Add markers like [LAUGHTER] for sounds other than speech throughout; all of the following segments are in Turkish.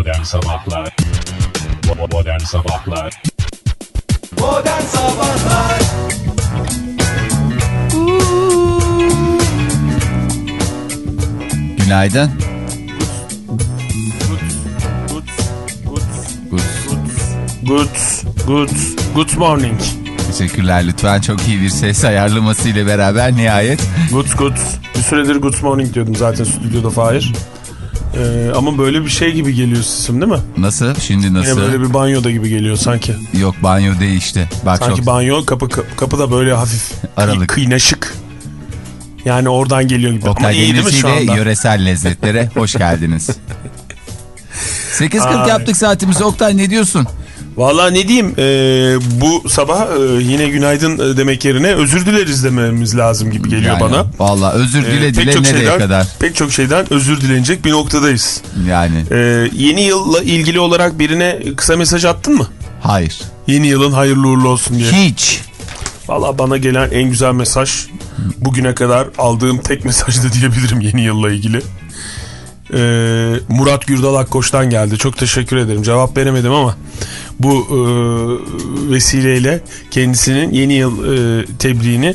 Modern Sabahlar Modern Sabahlar Modern Sabahlar Günaydın. Good, good, good morning. Teşekkürler lütfen. Çok iyi bir ses ayarlaması ile beraber nihayet. Good, good. Bir süredir good morning diyordum zaten stüdyoda Fahir. Ee, ama böyle bir şey gibi geliyor sesim değil mi? Nasıl? Şimdi nasıl? Yine böyle bir banyoda gibi geliyor sanki. Yok banyo değişti. Bak Sanki çok banyo kapı kapı da böyle hafif Aralık. kıynaşık. Yani oradan geliyor gibi. Ama Oktay iyi değil mi şu anda? yöresel lezzetlere hoş geldiniz. [LAUGHS] 8.40 Ay. yaptık saatimizi. Oktay ne diyorsun? Valla ne diyeyim e, bu sabah e, yine günaydın e, demek yerine özür dileriz dememiz lazım gibi geliyor Yani, bana. Valla özür E, dile dile nereye şeyden, kadar? Pek çok şeyden özür dilenecek bir noktadayız. Yani E, yeni yılla ilgili olarak birine kısa mesaj attın mı? hayır. Yeni yılın hayırlı uğurlu olsun diye. Hiç. Valla bana gelen en güzel mesaj bugüne kadar aldığım tek mesajdı diyebilirim yeni yılla ilgili. Ee, Murat Gürdal Akkoç'tan geldi. Çok teşekkür ederim. Cevap veremedim ama bu e, vesileyle kendisinin yeni yıl e, tebriğini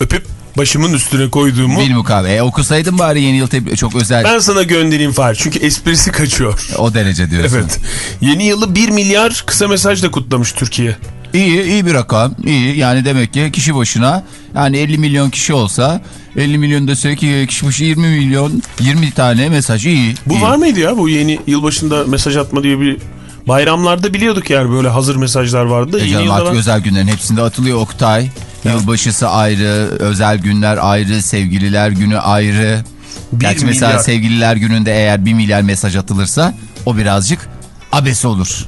öpüp başımın üstüne koyduğumu Bir mukavve. E, okusaydın bari yeni yıl tebrik. Çok özel. ben sana göndereyim Fahir. Çünkü esprisi kaçıyor. O derece diyorsun. Evet. Yeni yılı 1 milyar kısa mesajla kutlamış Türkiye. İyi, iyi bir rakam. İyi. Yani demek ki kişi başına yani 50 milyon kişi olsa 50 milyon desek e, kişi başı 20 milyon 20 tane mesaj iyi. Bu iyi. var mıydı ya bu yeni yılbaşında mesaj atma diye bir bayramlarda biliyorduk yani böyle hazır mesajlar vardı. E canım artık özel günlerin hepsinde atılıyor Oktay. Yılbaşısı ayrı, özel günler ayrı, sevgililer günü ayrı. Bir Gerçi mesela milyar. sevgililer gününde eğer 1 milyar mesaj atılırsa o birazcık abes olur.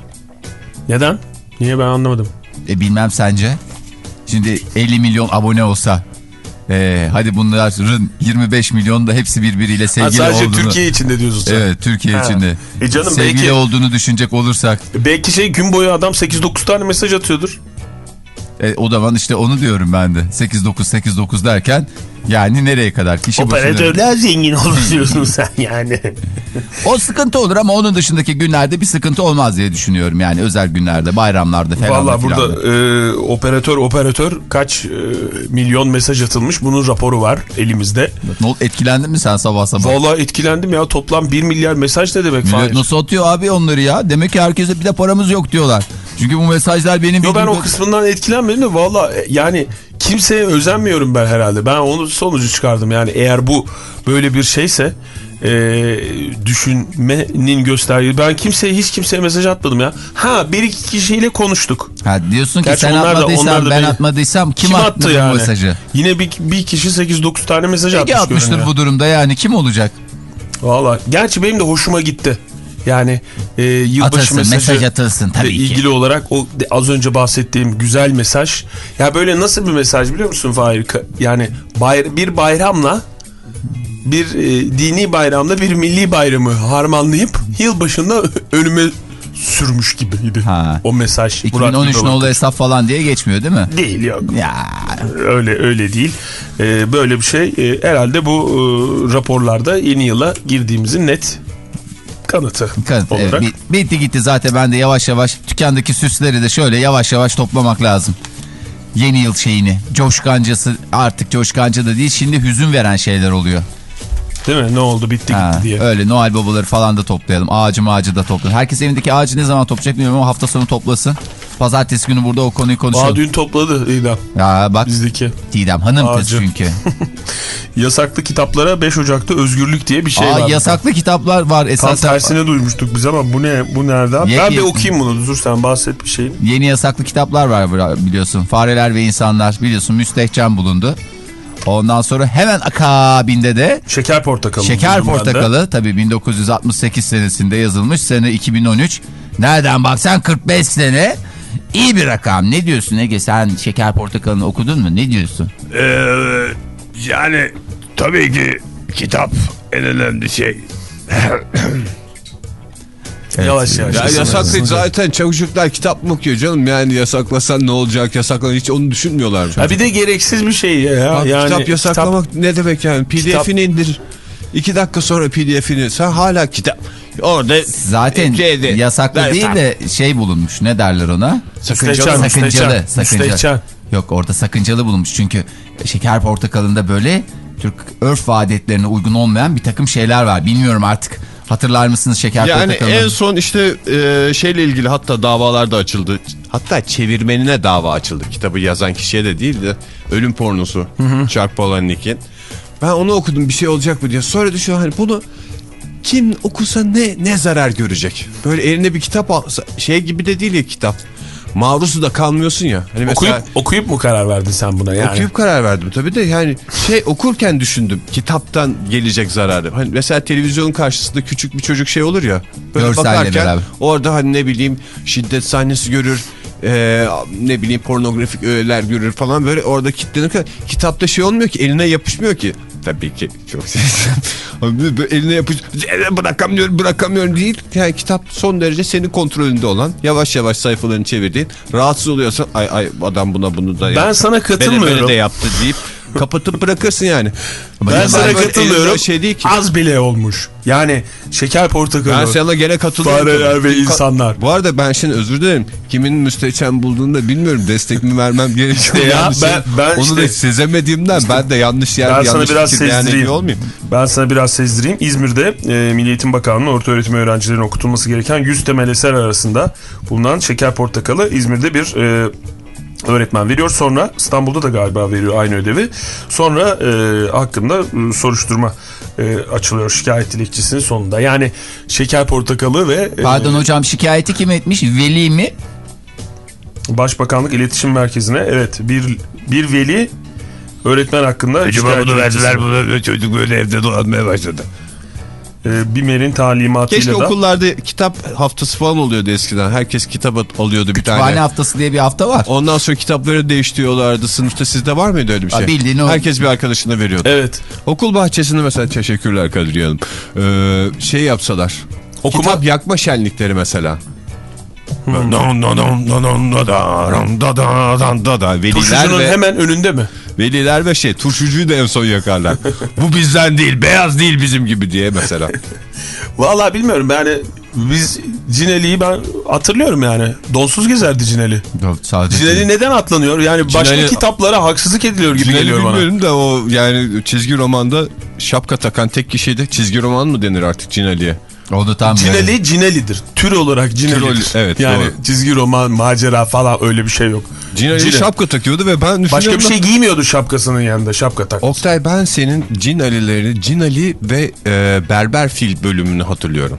Neden? Niye ben anlamadım. E bilmem sence. Şimdi 50 milyon abone olsa e, hadi bunların 25 milyon da hepsi birbiriyle Ha, sevgili sadece olduğunu. Türkiye içinde diyorsun sen. Evet Türkiye Ha. içinde. E canım sevgili belki- olduğunu düşünecek olursak Belki şey gün boyu adam 8-9 tane mesaj atıyordur. E, o zaman işte onu diyorum ben de. 8-9 8-9 derken yani nereye kadar? Kişi başına. Operatörler zengin olur diyorsun sen yani. O sıkıntı olur ama onun dışındaki günlerde bir sıkıntı olmaz diye düşünüyorum. Yani özel günlerde, bayramlarda falan. Valla burada da. e, operatör operatör kaç e, milyon mesaj atılmış bunun raporu var elimizde. Ne oldu, etkilendin mi sen sabah sabah? Valla etkilendim ya toplam 1 milyar mesaj ne demek Millet nasıl atıyor abi onları ya? Demek ki herkese bir de paramız yok diyorlar. Çünkü bu mesajlar benim Yo ben o kısmından etkilenmedim de valla e, yani kimseye özenmiyorum ben herhalde. Ben onu sonucu çıkardım yani eğer bu böyle bir şeyse e, düşünmenin gösterdiği. Ben kimseye hiç kimseye mesaj atmadım ya. Ha bir iki kişiyle konuştuk. Ha, diyorsun ki Gerçi sen atmadıysan da ben beni- atmadıysam kim, Kim attı, yani? mesajı? Yine bir, bir kişi 8-9 tane mesaj Ege atmış. atmıştır görünüyor. bu durumda yani kim olacak? Valla gerçi benim de hoşuma gitti. Yani e, yılbaşı Atılsın, mesajı mesaj atılsın tabii ile ki. ilgili olarak o az önce bahsettiğim güzel mesaj. Ya böyle nasıl bir mesaj biliyor musun Fahir? Yani bayr- bir bayramla bir e, dini bayramla bir milli bayramı harmanlayıp yılbaşında önüme sürmüş gibiydi Ha. o mesaj. Murat 2013 Güldal'ın. nolu hesap falan diye geçmiyor değil mi? Değil yok. Ya Öyle öyle değil. Ee, böyle bir şey e, herhalde bu e, raporlarda yeni yıla girdiğimizin net kanıtı Kanıt, evet, olarak. bit- bitti gitti zaten ben de yavaş yavaş dükkandaki süsleri de şöyle yavaş yavaş toplamak lazım. Yeni yıl şeyini coşkancası artık coşkanca da değil şimdi hüzün veren şeyler oluyor. Değil mi? Ne oldu bitti Ha, gitti diye. öyle Noel babaları falan da toplayalım ağacı ağacı da toplayalım. Herkes evindeki ağacı ne zaman toplayacak bilmiyorum ama hafta sonu toplasın. Pazartesi günü burada o konuyu konuşalım. Aa, dün topladı İdam Ya bak bizdeki. Didem hanım kız çünkü. [LAUGHS] Yasaklı kitaplara 5 Ocak'ta özgürlük diye bir şey Aa, var. yasaklı kitaplar var Tam esas. tersine duymuştuk biz ama bu ne bu nereden? Ye- ben bir okuyayım bunu dur sen bahset bir şeyin. Yeni yasaklı kitaplar var biliyorsun. Fareler ve insanlar biliyorsun müstehcen bulundu. Ondan sonra hemen akabinde de Şeker portakalı. Şeker. Portakalı tabii 1968 senesinde yazılmış. Sene 2013. Nereden baksan 45 sene. İyi bir rakam. Ne diyorsun Ege? Sen Şeker Portakalı'nı okudun mu? Ne diyorsun? Ee, yani tabii ki kitap en önemli şey. Yavaş yavaş. Ya yasaklı zaten çocuklar kitap mı okuyor canım yani yasaklasan ne olacak yasaklan hiç onu düşünmüyorlar. Ha bir de gereksiz bir şey ya. Abi yani kitap yasaklamak ne demek yani pdf'ini indir İki dakika sonra pdf'ini sen hala kitap. Orada Zaten şeyde- yasaklı Ben- değil de şey bulunmuş. Ne derler ona? Sakıncalı. Sakıncalı. müstehcen. Yok orada sakıncalı bulunmuş. Çünkü şeker portakalında böyle Türk örf adetlerine uygun olmayan bir takım şeyler var. Bilmiyorum artık hatırlar mısınız şeker Yani portakalını? en son işte e, şeyle ilgili hatta davalar da açıldı. Hatta çevirmenine dava açıldı. Kitabı yazan kişiye de değil de ölüm pornosu. Chuck Palahniuk'in. Ben onu okudum bir şey olacak mı diye. Sonra düşünüyorum hani bunu kim okusa ne ne zarar görecek? Böyle eline bir kitap alsa şey gibi de değil ya kitap. Marusu da kalmıyorsun ya. Hani mesela Okuyup, okuyup mu karar verdin sen buna yani? Okuyup karar verdim tabii de yani şey okurken düşündüm kitaptan gelecek zararı. Hani mesela televizyonun karşısında küçük bir çocuk şey olur ya. Böyle Görselle bakarken beraber. orada hani ne bileyim şiddet sahnesi görür. E, ne bileyim pornografik öğeler görür falan böyle orada kitlenir. Kitapta şey olmuyor ki eline yapışmıyor ki. Tabii ki çok [LAUGHS] böyle eline yapış bırakamıyorum bırakamıyorum değil. Yani kitap son derece senin kontrolünde olan yavaş yavaş sayfalarını çevirdiğin rahatsız oluyorsan ay ay adam buna bunu da Ben sana katılmıyorum. Beni de yaptı deyip kapatıp bırakırsın yani. Ben Yani sana katılıyorum. Şey değil ki. Az bile olmuş. Yani şeker portakalı. Ben sana gene katılıyorum. Fareler ve insanlar. Bu arada ben şimdi özür dilerim. Kimin müstehcen bulduğunu da bilmiyorum. Destek mi vermem gerekiyor. [LAUGHS] Ya ben- ben Onu da işte- sezemediğimden ben de yanlış yer Ben sana yanlış biraz fikir beyan sezdireyim. olmayayım. Ben sana biraz sezdireyim. İzmir'de e, Milli Eğitim Bakanlığı orta öğretim öğrencilerine okutulması gereken 100 temel eser arasında bulunan şeker portakalı İzmir'de bir e, öğretmen veriyor. Sonra İstanbul'da da galiba veriyor aynı ödevi. Sonra e, hakkında e, soruşturma e, açılıyor şikayet dilekçesinin sonunda. Yani şeker portakalı ve e, Pardon hocam şikayeti kim etmiş? Veli mi? Başbakanlık İletişim Merkezi'ne evet bir bir veli öğretmen hakkında Acaba şikayet bunu verdiler bunu çocuk böyle evde dolanmaya başladı. E, BİMER'in talimatıyla Keşke da okullarda kitap haftası falan oluyordu eskiden. Herkes kitap alıyordu bir tane. Kütüphane haftası diye bir hafta var. Ondan sonra kitapları değiştiriyorlardı. Sınıfta sizde var mıydı öyle bir şey? Ha, bildiğin o- Herkes bir arkadaşına veriyordu. evet Okul bahçesinde mesela teşekkürler Kadriye Hanım. Ee, şey yapsalar. Okuma- Kitap yakma şenlikleri mesela. Veliler turşucunun ve, hemen önünde mi? Veliler ve şey turşucuyu da en son yakarlar. [LAUGHS] Bu bizden değil beyaz değil bizim gibi diye mesela. [LAUGHS] Vallahi bilmiyorum yani biz Cineli'yi ben hatırlıyorum yani. Donsuz gezerdi Cineli. Sadece Cineli neden atlanıyor? Yani başka Cineli- kitaplara haksızlık ediliyor gibi Cinali geliyor bana. bilmiyorum da o yani çizgi romanda şapka takan tek kişiydi. Çizgi roman mı denir artık Cinali'ye? Onu tam yani. Cineli Cineli'dir. Tür olarak Cineli'dir. Tür- evet, Yani doğru. çizgi roman, macera falan öyle bir şey yok. Cinali Cine. şapka takıyordu ve ben Başka bir şey giymiyordu şapkasının yanında şapka tak. Oktay ben senin Cin Ali'lerini, Cin Ali ve e, Berber Fil bölümünü hatırlıyorum.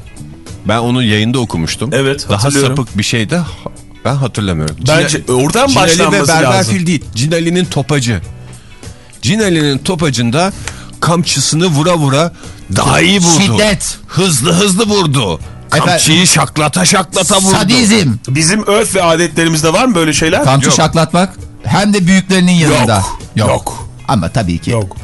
Ben onu yayında okumuştum. Evet, Daha sapık bir şey de ben hatırlamıyorum. Bence oradan Cin Ali ve başlanması Berber lazım. Fil değil. Cin Ali'nin topacı. Cin Ali'nin topacında kamçısını vura vura daha iyi vurdu. Şiddet. Hızlı hızlı vurdu. Kamçıyı şaklata şaklata vurdu. Sadizm. Bizim örf ve adetlerimizde var mı böyle şeyler? Kamçı Yok. şaklatmak hem de büyüklerinin yanında. Yok. Yok. Ama tabii ki Yok.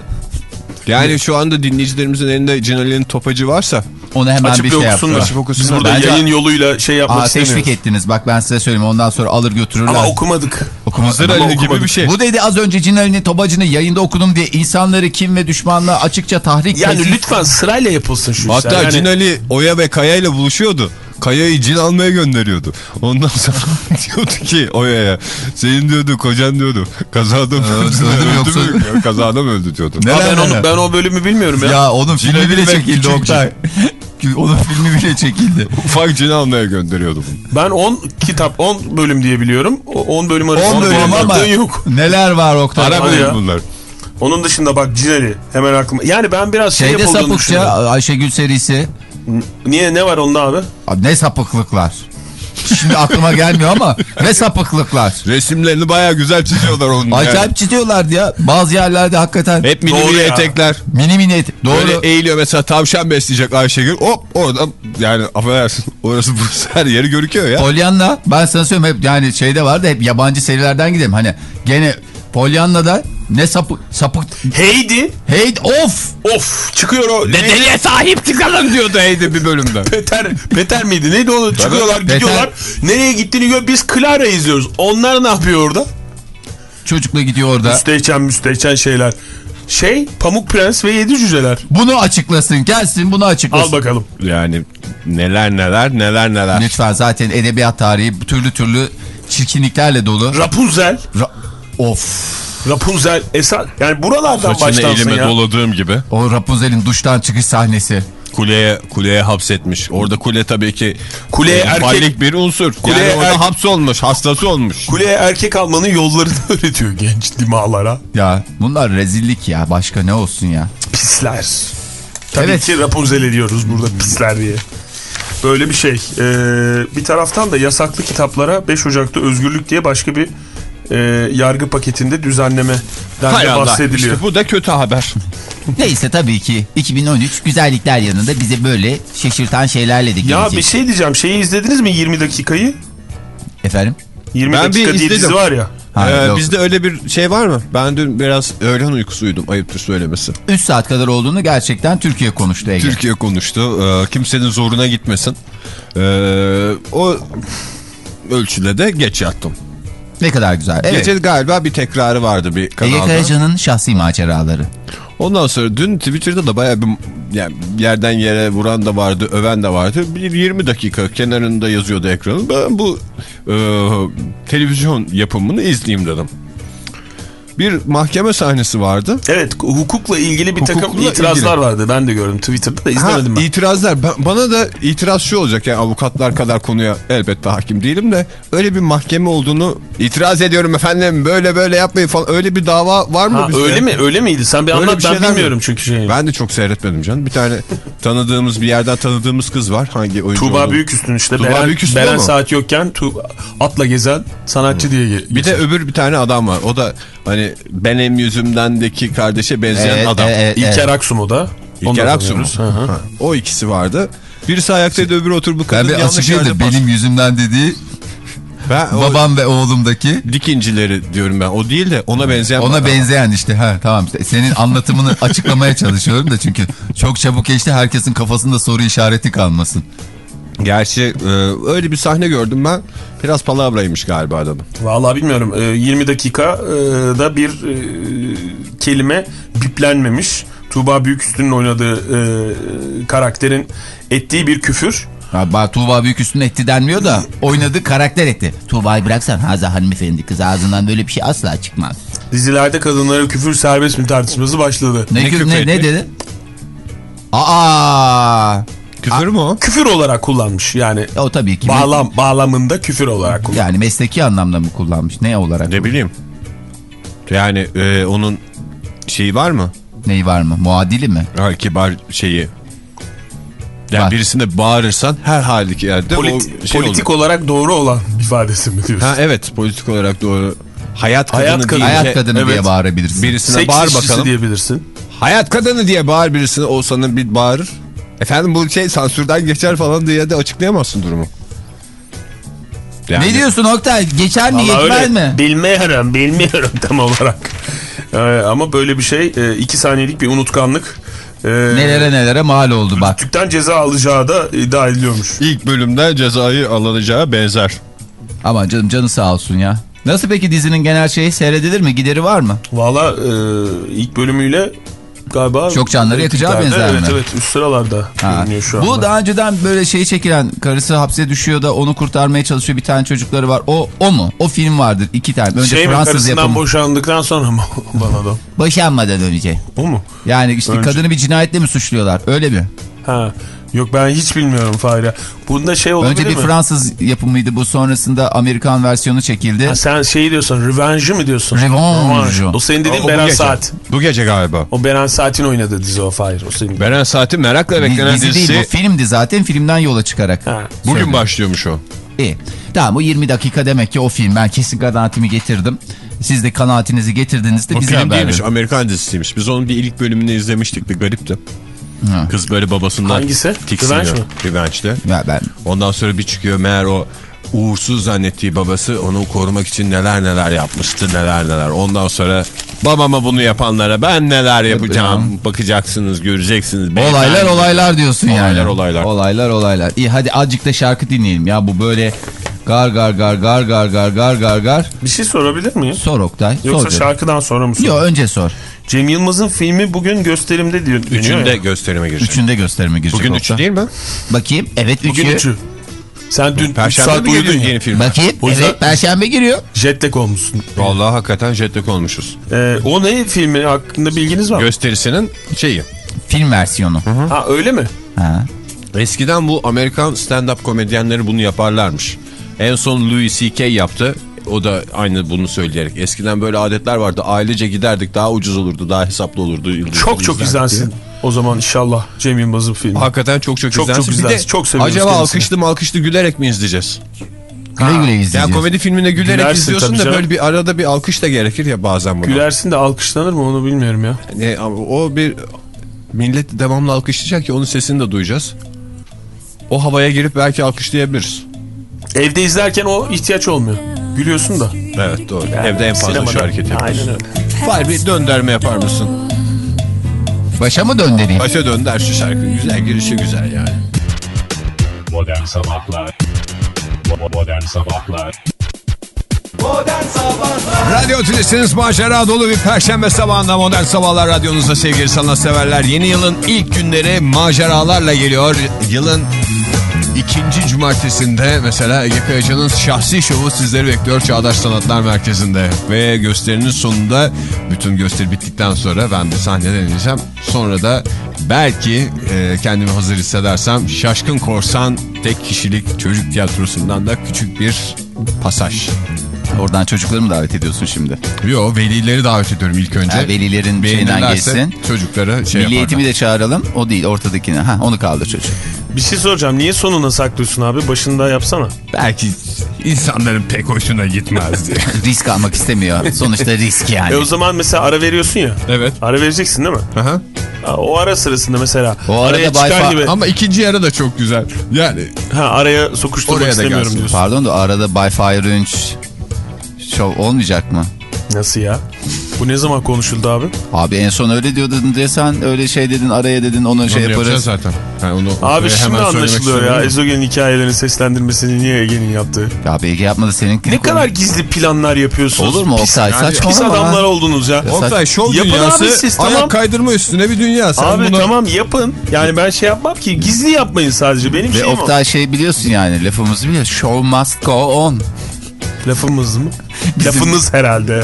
Yani şu anda dinleyicilerimizin elinde Cin Ali'nin topacı varsa onu hemen Açıp bir şey yaptılar. Açıp okusunlar. Biz burada Bence- yayın yoluyla şey yapmak Aa, istemiyoruz. teşvik ettiniz. Bak ben size söyleyeyim. Ondan sonra alır götürürler. Ama okumadık. Hızır Ama Ali gibi okumadık. bir şey. Bu dedi az önce Cinali'nin topacını yayında okudum diye insanları kim ve düşmanlığa açıkça tahrik Yani tehdit- lütfen sırayla yapılsın şu Hatta işler. Yani Cin Ali Oya ve Kaya ile buluşuyordu. Kaya'yı cin almaya gönderiyordu. Ondan sonra [LAUGHS] diyordu ki Oya'ya senin diyordu kocan diyordu kazada mı öldü, öldü mü yoksa... yoksa- kazada mı öldü diyordu. Ne? Ha, ben, Neler onu, neler. ben o bölümü bilmiyorum ya. Ya onun filmi Cinali bile çekildi Oktay. [LAUGHS] onun filmi bile çekildi. Ufak cin almaya gönderiyordu bunu. Ben 10 kitap 10 bölüm diye biliyorum. O 10 bölüm arasında 10 bölüm benim ama yok. neler var Oktay? Ara hadi bölüm ya. bunlar. Onun dışında bak Cineli hemen aklıma. Yani ben biraz şey Şeyde sapıkça düşünüyorum. Ayşegül serisi. Niye ne var onda abi? Abi ne sapıklıklar. Şimdi aklıma gelmiyor ama ne sapıklıklar. Resimlerini baya güzel çiziyorlar onun. Acayip yani. çiziyorlardı ya. Bazı yerlerde hakikaten Hep mini Doğru mini ya. etekler. mini mini et- Doğru. Böyle eğiliyor mesela tavşan besleyecek Ayşegül. Hop oradan yani affedersin orası burası [LAUGHS] her yeri görüküyor ya. Pollyanna ben sana söyleyeyim hep yani şeyde vardı hep yabancı serilerden gidelim. Hani gene Pollyanna'da ne sapık sapık Heidi hey of of çıkıyor o. Dedeye sahip çıkalım diyordu Heyde bir bölümde. [LAUGHS] Peter, Peter miydi? Neydi onu? Çıkıyorlar Peter. gidiyorlar. Nereye gittiğini gör. Biz Clara izliyoruz. Onlar ne yapıyor orada? çocukla gidiyor orada. Müstehcen müstehcen şeyler. Şey Pamuk Prens ve Yedi Cüceler. Bunu açıklasın gelsin bunu açıklasın. Al bakalım. Yani neler neler neler neler. Lütfen zaten edebiyat tarihi türlü türlü çirkinliklerle dolu. Rapunzel. Ra- of. Rapunzel esas yani buralardan Saçını başlansın elime ya. doladığım gibi O Rapunzel'in duştan çıkış sahnesi. kuleye kuleye hapsetmiş. Orada kule tabii ki Kuleye e, erkek- fallik bir unsur. Kuleye yani orada erkek- hapsolmuş, hastası olmuş. Kuleye erkek almanın yollarını [LAUGHS] öğretiyor genç dimağlara. Ya bunlar rezillik ya başka ne olsun ya. Pisler. Tabii Evet. ki Rapunzel ediyoruz burada pisler diye. Böyle bir şey. Ee, bir taraftan da yasaklı kitaplara 5 Ocak'ta özgürlük diye başka bir e, yargı paketinde düzenlemeden Hay de bahsediliyor. işte bu da kötü haber. Neyse tabii ki 2013 güzellikler yanında bize böyle şaşırtan şeylerle de gelecek. Ya bir şey diyeceğim. Şeyi izlediniz mi 20 dakikayı? Efendim? 20 Ben bir dakika diye dizi izledim. var ya. Ha, Ee, yok. bizde öyle bir şey var mı? Ben dün biraz öğlen uykusuydum ayıptır söylemesi. 3 saat kadar olduğunu gerçekten Türkiye konuştu Ege. Türkiye konuştu. Ee, kimsenin zoruna gitmesin. Ee, o ölçüde de geç yattım. Ne kadar güzel. Evet. Gece galiba bir tekrarı vardı bir Ege kanalda. Karaca'nın şahsi maceraları. Ondan sonra dün Twitter'da da bayağı bir yani yerden yere vuran da vardı, öven de vardı. Bir 20 dakika kenarında yazıyordu ekranın. Ben bu e, televizyon yapımını izleyeyim dedim. Bir mahkeme sahnesi vardı. Evet hukukla ilgili bir takım Hukukla itirazlar ilgili. vardı. Ben de gördüm Twitter'da da Ha, izlemedim ben. itirazlar. Ben- bana da itiraz şu olacak yani avukatlar kadar konuya elbette hakim değilim de öyle bir mahkeme olduğunu itiraz ediyorum efendim böyle böyle yapmayın falan öyle bir dava var mı Ha, bizde? öyle mi? Öyle miydi? Sen bir Öyle anlat bir ben bilmiyorum mi? çünkü şeyi. Ben de çok seyretmedim canım. Bir tane tanıdığımız bir yerden tanıdığımız kız var. Hangi oyuncu Tuğba Büyüküstün işte. Tuğba Beren, Büyüküstün Beren saat yokken Tuğba, atla gezen sanatçı diye ge- Bir de öbür bir tane adam var. O da hani benim yüzümdendeki kardeşe benzeyen Evet, adam. evet, evet. İlker Aksumu da. İlker Aksu mu? O ikisi vardı. Birisi ayaktaydı öbürü oturup bu Ben kadın bir açıklayayım benim yüzümden dediği Ben o babam ve oğlumdaki dikincileri diyorum ben. O değil de ona benzeyen ona adam. benzeyen işte ha tamam işte senin anlatımını [LAUGHS] açıklamaya çalışıyorum da çünkü çok çabuk geçti herkesin kafasında soru işareti kalmasın. Gerçi e, öyle bir sahne gördüm ben. Biraz palavraymış galiba adamın. Vallahi bilmiyorum. Ee, 20 dakikada bir e, kelime biplenmemiş. Tuğba Büyüküstün'ün oynadığı e, karakterin ettiği bir küfür. Ha, Tuğba Büyüküstün etti denmiyor da oynadığı karakter etti. Tuğba'yı bıraksan Haza hanımefendi kız ağzından böyle bir şey asla çıkmaz. Dizilerde kadınlara küfür serbest mi tartışması başladı. Ne, Ne kü- küfür ne, ne dedi? Aa, Küfür mü o? Küfür olarak kullanmış yani. o tabii ki. Bağlam, bağlamında küfür olarak kullanmış. Yani mesleki anlamda mı kullanmış? Ne olarak? Ne bileyim. Yani e, onun şeyi var mı? Neyi var mı? Muadili mi? Ha, kibar şeyi. Yani Var. birisine bağırırsan her haliki yerde Polit- o şey politik olur. olarak doğru olan ifadesi mi diyorsun? Ha evet politik olarak doğru. Hayat kadını Hayat kadını. Hayat kadını diye evet. bağırabilirsin. birisine Seks bağır bakalım. diyebilirsin. Hayat kadını diye bağır birisine o sana bir bağırır. Efendim bu şey sansürden geçer falan diye de açıklayamazsın durumu. Yani- Ne diyorsun Oktay? Geçer mi Vallahi geçmez öyle. mi? Bilmiyorum, bilmiyorum tam olarak. Ee, ama böyle bir şey, e, iki saniyelik bir unutkanlık. E, Nelere nelere mal oldu bak. Tükten ceza alacağı da iddia ediliyormuş. İlk bölümde cezayı alınacağı benzer. Ama canım canı sağ olsun ya. Nasıl peki dizinin genel şeyi seyredilir mi? Gideri var mı? Valla e, ilk bölümüyle galiba... Çok canları yakacağı benzer evet, mi? Evet üst sıralarda şu anda. Bu daha önceden böyle şeyi çekilen karısı hapse düşüyor da onu kurtarmaya çalışıyor bir tane çocukları var. O o mu? O film vardır iki tane. Önce şey mi Fransız karısından yapımı. boşandıktan sonra mı [LAUGHS] bana da? Boşanmadan önce. O mu? Yani işte Önce. kadını bir cinayetle mi suçluyorlar? Öyle mi? Ha. Yok ben hiç bilmiyorum Fahri. Bunda şey olabilir Önce bir mi? Fransız yapımıydı bu sonrasında Amerikan versiyonu çekildi. Ha, sen şeyi diyorsun, Revenge mi diyorsun? Revenge. O senin dediğin O bu Beren gece. Saat. Bu gece galiba. O Beren Saat'in oynadığı dizi o Fahir. O senin. Beren Saati merakla beklenen Dizi dizisi değil bu filmdi zaten filmden yola çıkarak. Ha. bugün Söyle. başlıyormuş o. İyi. Tamam bu 20 dakika demek ki o film. Ben kesin kanaatimi getirdim. Siz de kanaatinizi getirdiğinizde O bize film haber değilmiş verin. Amerikan dizisiymiş. Biz onun bir ilk bölümünü izlemiştik bir garipti. Ha. Kız böyle babasından Hangisi? tiksiniyor. Revenge mi? Revenge'de. Ya ben Ondan sonra bir çıkıyor meğer o uğursuz zannettiği babası onu korumak için neler neler yapmıştı neler neler. Ondan sonra babama bunu yapanlara ben neler yapacağım bakacaksınız göreceksiniz. olaylar Beyefendi. olaylar diyorsun yani. Olaylar, olaylar. Olaylar olaylar. İyi hadi azıcık da şarkı dinleyelim ya bu böyle gar gar gar gar gar gar gar gar gar. Bir şey sorabilir miyim? Sor Oktay. Yoksa sor şarkıdan sonra mı sor? Yok önce sor. Cem Yılmaz'ın filmi bugün gösterimde diyor. Üçünde ya. gösterime girecek. Üçünde gösterime girecek. Bugün Oktay. üçü değil mi? Bakayım. Evet Bugün üçü. üçü. Sen dün 3 Perşembe saat uyudun yeni film? Bakayım. O Evet perşembe giriyor. Jetlag olmuşsun. Vallahi hakikaten jetlag olmuşuz. Ee, o ne filmi hakkında bilginiz var mı? Gösterisinin şeyi. Film versiyonu. Ha öyle mi? Ha. Eskiden bu Amerikan stand-up komedyenleri bunu yaparlarmış. En son Louis C.K. yaptı. O da aynı bunu söyleyerek. Eskiden böyle adetler vardı. Ailece giderdik daha ucuz olurdu. Daha hesaplı olurdu. Yıldız Çok çok izlensin. diye. O zaman inşallah Cem Yılmaz'ın filmi. Hakikaten çok çok, Çok izlensin. çok Bir de izlensin. Çok seviyoruz Acaba kendisini. alkışlı mı alkışlı gülerek mi izleyeceğiz? Güle güle izleyeceğiz. komedi filmine gülerek Gülersin izliyorsun da böyle bir arada bir alkış da gerekir ya bazen buna. Gülersin de alkışlanır mı onu bilmiyorum ya. Ne, ama o bir millet devamlı alkışlayacak ki onun sesini de duyacağız. O havaya girip belki alkışlayabiliriz. Evde izlerken o ihtiyaç olmuyor. Gülüyorsun da. Evet doğru. Evde en fazla Sinemada- şu hareketi yapıyorsun. Aynen öyle. Bir dönderme yapar mısın? Başa mı döndüreyim? Başa dönder şu şarkı. Güzel girişi güzel yani. Modern Sabahlar Bo- Modern Sabahlar Modern Sabahlar Radyo Tülesi'niz macera dolu bir perşembe sabahında Modern Sabahlar Radyonuzda sevgili sanatseverler. Yeni yılın ilk günleri maceralarla geliyor. Yılın ikinci cumartesinde mesela Ege Kayacan'ın şahsi şovu sizleri bekliyor Çağdaş Sanatlar Merkezi'nde. Ve gösterinin sonunda bütün gösteri bittikten sonra ben de sahneden ineceğim. Sonra da belki e, kendimi hazır hissedersem Şaşkın Korsan tek kişilik çocuk tiyatrosundan da küçük bir pasaj. Oradan çocukları mı davet ediyorsun şimdi? Yo velileri davet ediyorum ilk önce. Ha, velilerin şeyinden geçsin. Çocuklara şey Milli yaparlar. eğitimi de çağıralım. O değil ortadakini. Ha, onu kaldır çocuk. Bir şey soracağım. Niye sonuna saklıyorsun abi? Başında yapsana. Belki insanların pek hoşuna gitmez diye. [LAUGHS] risk almak istemiyor. Sonuçta risk yani. E o zaman mesela ara veriyorsun ya. evet. Ara vereceksin değil mi? Aha. Ha, O ara sırasında mesela. O arada araya çıkar gibi. Ama ikinci yarı da çok güzel. Yani Ha, araya sokuşturmak Oraya da istemiyorum gelsin. diyorsun. Pardon da arada By Fire Ünç şov olmayacak mı? Nasıl ya? Bu ne zaman konuşuldu abi? Abi en son öyle diyordun diye sen öyle şey dedin araya dedin onu şey onu yapacağız yaparız. zaten. Yani onu Abi şimdi anlaşılıyor ya. istemiyorum. Ezogel'in hikayelerin seslendirmesini niye Ege'nin yaptığı. Ya BG yapmadı senin. Ne kadar gizli planlar yapıyorsunuz. Olur mu Pis- Oktay? yani Saçmalama. Pis adamlar oldunuz ya. Oktay şov Yapın dünyası abi siz, tamam. ayak kaydırma üstüne bir dünya. Sen Abi bunu... tamam yapın. Yani ben şey yapmam ki gizli yapmayın sadece. Benim Ve şeyim o. Oktay şey biliyorsun yani lafımızı biliyor. Show must go on. Lafımız mı? Lafınız herhalde.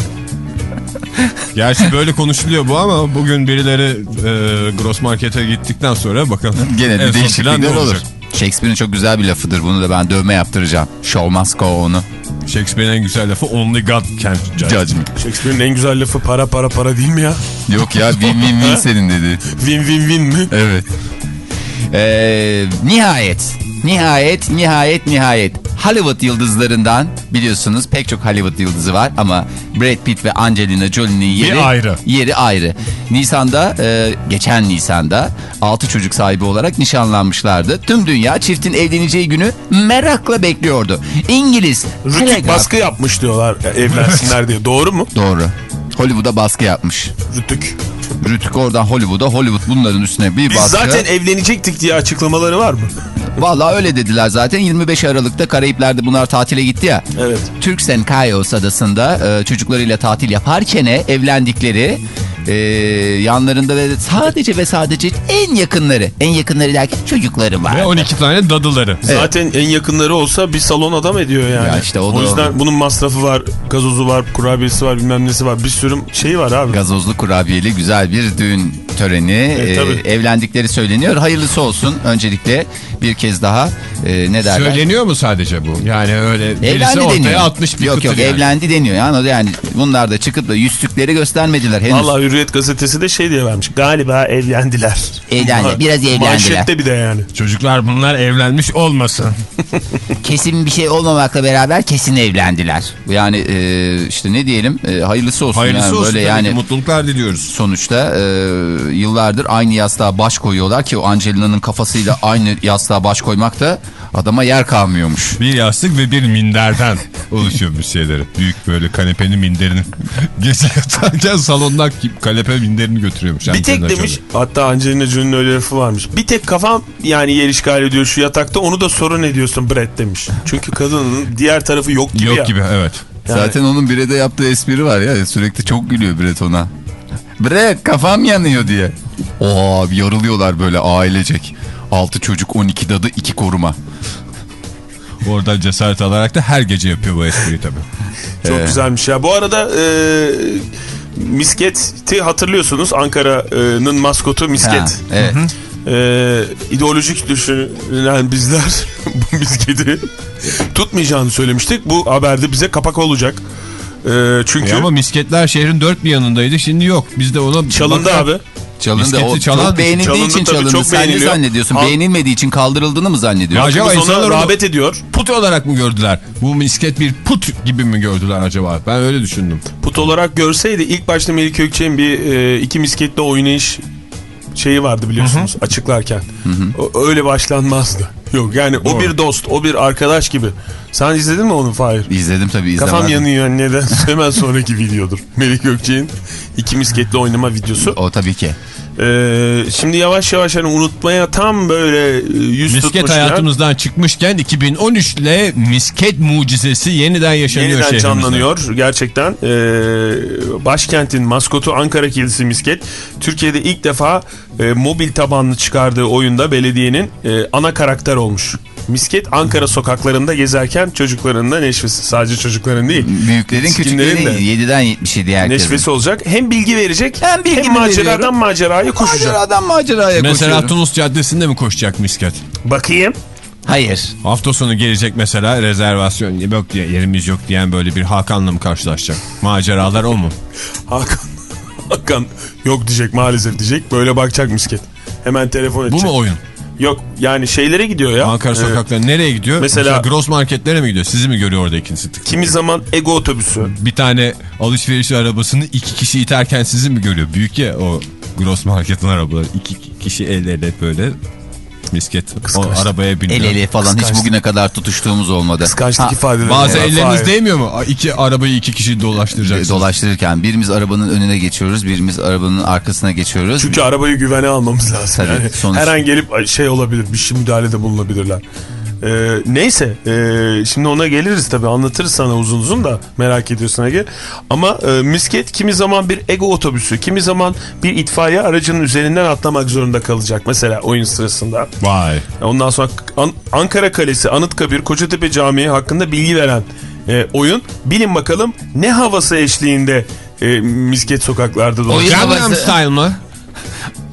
Gerçi böyle konuşuluyor bu ama bugün birileri e, Gross Market'e gittikten sonra bakalım. Gene en de değişiklikler olur. olacak? Shakespeare'in çok güzel bir lafıdır. Bunu da ben dövme yaptıracağım. Show must go on'u. Shakespeare'in en güzel lafı Only God can judge. Judge me. Shakespeare'in en güzel lafı para para para değil mi ya? Yok ya win win win [LAUGHS] senin dedi. Win win win mi? Evet. Ee, nihayet, nihayet, nihayet, nihayet. Hollywood yıldızlarından biliyorsunuz pek çok Hollywood yıldızı var ama Brad Pitt ve Angelina Jolie'nin yeri ayrı. Yeri ayrı. Nisan'da, e, geçen Nisan'da 6 çocuk sahibi olarak nişanlanmışlardı. Tüm dünya çiftin evleneceği günü merakla bekliyordu. İngiliz Rütük Telegraph- baskı yapmış diyorlar ya, evlensinler diye. Doğru mu? Doğru. Hollywood'a baskı yapmış. Rütük. Rütük oradan Hollywood'a, Hollywood bunların üstüne bir Biz baskı. zaten evlenecektik diye açıklamaları var mı? Vallahi öyle dediler zaten. 25 Aralık'ta Karayipler'de bunlar tatile gitti ya. Evet. Turks and Caicos adasında e, çocuklarıyla tatil yaparken evlendikleri e, yanlarında da sadece ve sadece en yakınları. En yakınları derken çocukları var. Ve 12 tane dadıları. Zaten en yakınları olsa bir salon adam ediyor yani. Ya işte o da- yüzden bunun masrafı var, gazozu var, kurabiyesi var, bilmem nesi var. Bir sürü şey var abi. Gazozlu kurabiyeli güzel bir düğün töreni E, e, evlendikleri söyleniyor. Hayırlısı olsun öncelikle bir kez daha e, ne derler? Söyleniyor mu sadece bu? Yani öyle birisi Evlendi ortaya deniyor. atmış bir yok yok yani. evlendi deniyor. Yani, yani bunlar da çıkıp da yüzlükleri göstermediler henüz. Vallahi Hürriyet gazetesi de şey diye vermiş. Galiba evlendiler. Evlendi, [LAUGHS] biraz evlendiler. Manşette bir de yani. Çocuklar bunlar evlenmiş olmasın. [LAUGHS] kesin bir şey olmamakla beraber kesin evlendiler. Yani e, işte ne diyelim e, hayırlısı olsun. Hayırlısı yani olsun böyle yani mutluluklar diliyoruz. sonuçta e, yıllardır aynı yastığa baş koyuyorlar ki o Angelina'nın kafasıyla aynı yastığa baş koymak da adama yer kalmıyormuş. Bir yastık ve bir minderden oluşuyormuş şeyleri. Büyük böyle kanepenin minderini [LAUGHS] gece yatarken salondan kanepe minderini götürüyormuş. Bir tek demiş. Jolie. Hatta Angelina Jolie'nin öyle lafı varmış. Bir tek kafam yani yer işgal ediyor şu yatakta. Onu da sorun ediyorsun Brett demiş. Çünkü kadının diğer tarafı yok gibi Yok ya. gibi evet. Zaten onun Brett'e yaptığı espri var ya sürekli çok gülüyor Brett ona. Bırak kafam yanıyor diye. Oo yoruluyorlar böyle ailecek. 6 çocuk 12 dadı 2 koruma. Oradan cesaret alarak da her gece yapıyor bu espriyi tabii. [LAUGHS] Çok güzelmiş ya. Bu arada e, misketi hatırlıyorsunuz. Ankara'nın maskotu Ha, misket. evet. E, ideolojik düşünen bizler [LAUGHS] bu misketi tutmayacağını söylemiştik. Bu haberde bize kapak olacak. E, çünkü E ama misketler şehrin dört bir yanındaydı şimdi yok. Biz de ona çalındı bakarak- abi. Çalındı. Misketi O çalan- çok beğenildiği Çalındı için çalındı. çok Sen ne zannediyorsun? Halk- Beğenilmediği için kaldırıldığını mı zannediyorsun? Ya acaba insanlar rağbet ediyor. Put olarak mı gördüler? Bu misket bir put gibi mi gördüler acaba? Ben öyle düşündüm. Put olarak görseydi ilk başta Melik Gökçe'nin bir e, iki misketle oynayış şeyi vardı biliyorsunuz açıklarken. O, öyle başlanmazdı. Yok yani o bir dost, o bir arkadaş gibi. Sen izledin mi onu Fahir? İzledim tabii izlemedim. Kafam yanıyor neden? [LAUGHS] Hemen sonraki videodur. Melik Gökçe'nin iki misketle oynama videosu. O tabii ki. Ee, şimdi yavaş yavaş hani unutmaya tam böyle e, yüz Misket tutmuşken hayatımızdan çıkmışken 2013 ile misket mucizesi yeniden yaşanıyor yeniden şehrimizde. canlanıyor. Gerçekten e, başkentin maskotu Ankara Kedisi Misket Türkiye'de ilk defa e, mobil tabanlı çıkardığı oyunda belediyenin e, ana karakter olmuş. Misket Ankara sokaklarında gezerken çocukların da neşvesi. Sadece çocukların değil. Büyüklerin küçüklerin de 7'den 77 herkesin. Neşvesi olacak. Hem bilgi verecek Hem bilgi hem maceradan veriyorum. maceraya koşacak. Maceradan maceraya Mesela koşuyorum. Tunus Caddesi'nde mi koşacak misket? Bakayım. Hayır. Hafta sonu gelecek mesela rezervasyon yok diye yerimiz yok diyen böyle bir Hakan'la mı karşılaşacak? Maceralar o mu? Hakan, [LAUGHS] Hakan yok diyecek maalesef diyecek. Böyle bakacak misket. Hemen telefon Bu edecek. mu oyun? Yok yani şeylere gidiyor ya. Ankara Ee, sokaklarına nereye gidiyor? mesela- Mesela, gross marketlere mi gidiyor? Sizi mi görüyor orada ikincisi tık? Kimi zaman ego otobüsü. Bir tane alışveriş arabasını iki kişi iterken sizi mi görüyor? Büyük ya o gross marketin arabaları. İki kişi el ele böyle misket o Kıskançlık. arabaya biniyor. El ele falan hiç bugüne kadar tutuştuğumuz olmadı. Kıskançlık ifadeleri. Bazı Ya, elleriniz değmiyor mu? İki arabayı iki kişi dolaştıracaksınız. Dolaştırırken birimiz arabanın önüne geçiyoruz, birimiz arabanın arkasına geçiyoruz. Çünkü arabayı güvene almamız lazım. Tabii, yani. sonuç- Her an gelip şey olabilir, bir şey müdahalede bulunabilirler. Ee, neyse, ee, şimdi ona geliriz tabii anlatırız sana uzun uzun da merak ediyorsun Ege. Ama e, misket kimi zaman bir ego otobüsü, kimi zaman bir itfaiye aracının üzerinden atlamak zorunda kalacak. Mesela oyun sırasında. Vay. Ondan sonra An- Ankara Kalesi, Anıtkabir, Kocatepe Camii hakkında bilgi veren e, oyun. Bilin bakalım ne havası eşliğinde e, misket sokaklarda dolaşıyor. Gangnam havası- Style mı?